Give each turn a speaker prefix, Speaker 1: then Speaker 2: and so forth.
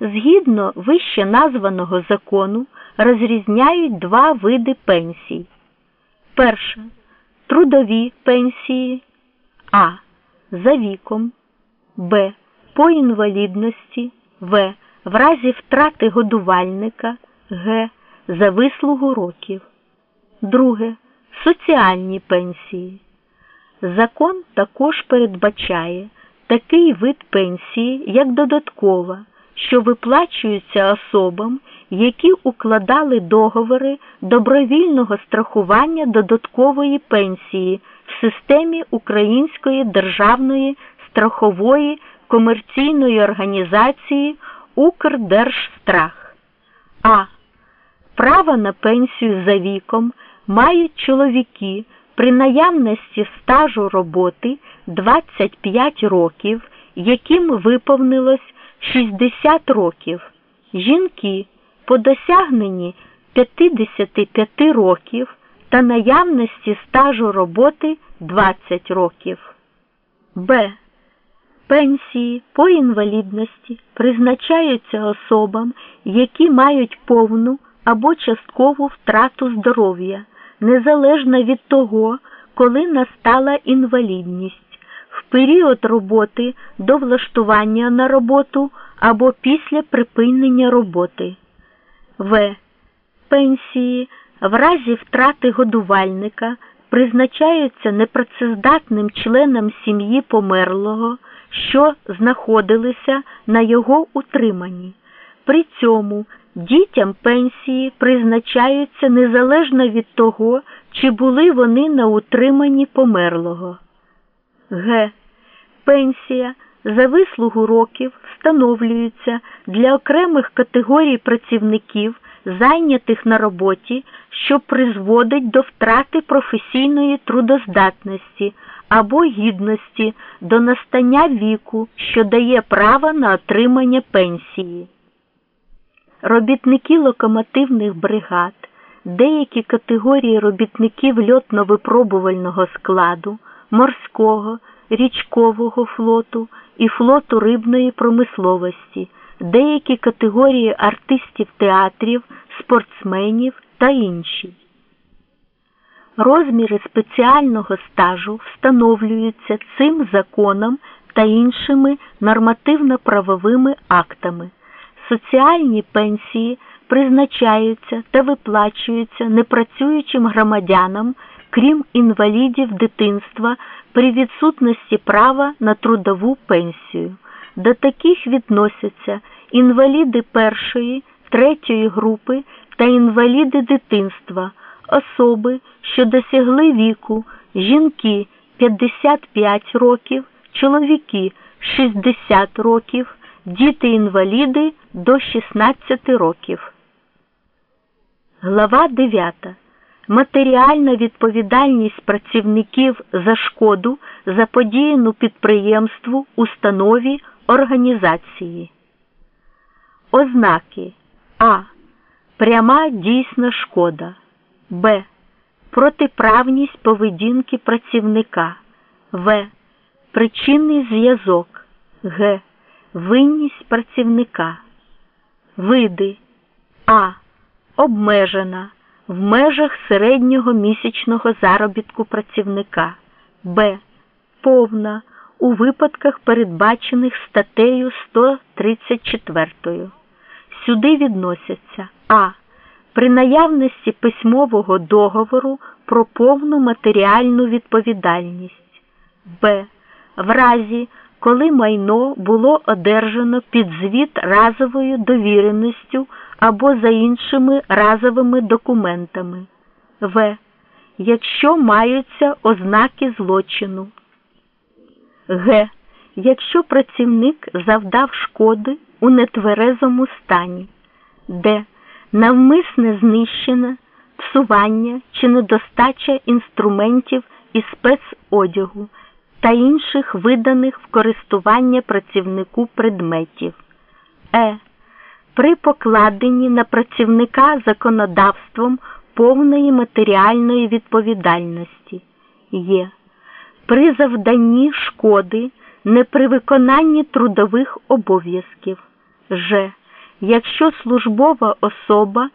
Speaker 1: Згідно вище названого закону розрізняють два види пенсій. Перше. Трудові пенсії А. За віком, Б. По інвалідності, В. В разі втрати годувальника, Г. За вислугу років. Друге. Соціальні пенсії. Закон також передбачає такий вид пенсії, як додаткова, що виплачується особам, які укладали договори добровільного страхування додаткової пенсії в системі Української державної страхової комерційної організації Укрдержстрах. А. Право на пенсію за віком мають чоловіки при наявності стажу роботи 25 років, яким виповнилось 60 років, жінки по досягненні 55 років та наявності стажу роботи 20 років. Б. Пенсії по інвалідності призначаються особам, які мають повну або часткову втрату здоров'я, незалежно від того, коли настала інвалідність, період роботи до влаштування на роботу або після припинення роботи. В. Пенсії в разі втрати годувальника призначаються непрацездатним членам сім'ї померлого, що знаходилися на його утриманні. При цьому дітям пенсії призначаються незалежно від того, чи були вони на утриманні померлого. Г. Пенсія за вислугу років встановлюється для окремих категорій працівників, зайнятих на роботі, що призводить до втрати професійної трудоздатності або гідності до настання віку, що дає право на отримання пенсії. Робітники локомотивних бригад, деякі категорії робітників льотно-випробувального складу, морського, річкового флоту і флоту рибної промисловості, деякі категорії артистів театрів, спортсменів та інші. Розміри спеціального стажу встановлюються цим законом та іншими нормативно-правовими актами. Соціальні пенсії призначаються та виплачуються непрацюючим громадянам, крім інвалідів дитинства при відсутності права на трудову пенсію. До таких відносяться інваліди першої, третьої групи та інваліди дитинства, особи, що досягли віку, жінки 55 років, чоловіки 60 років, діти-інваліди до 16 років. Глава 9. Матеріальна відповідальність працівників за шкоду, заподіяну підприємству, установі, організації. Ознаки А. Пряма дійсна шкода. Б. Протиправність поведінки працівника. В. Причинний зв'язок. Г. Винність працівника. Види А. Обмежена в межах середнього місячного заробітку працівника. Б. Повна у випадках, передбачених статтею 134. Сюди відносяться А. При наявності письмового договору про повну матеріальну відповідальність. Б. В разі, коли майно було одержано під звіт разовою довіреністю або за іншими разовими документами. В. Якщо маються ознаки злочину. Г. Якщо працівник завдав шкоди у нетверезому стані. Д. Навмисне знищення, псування чи недостача інструментів і спецодягу та інших виданих в користування працівнику предметів. Е. При покладенні на працівника законодавством повної матеріальної відповідальності є при завданні шкоди не при виконанні трудових обов'язків. Ж. якщо службова особа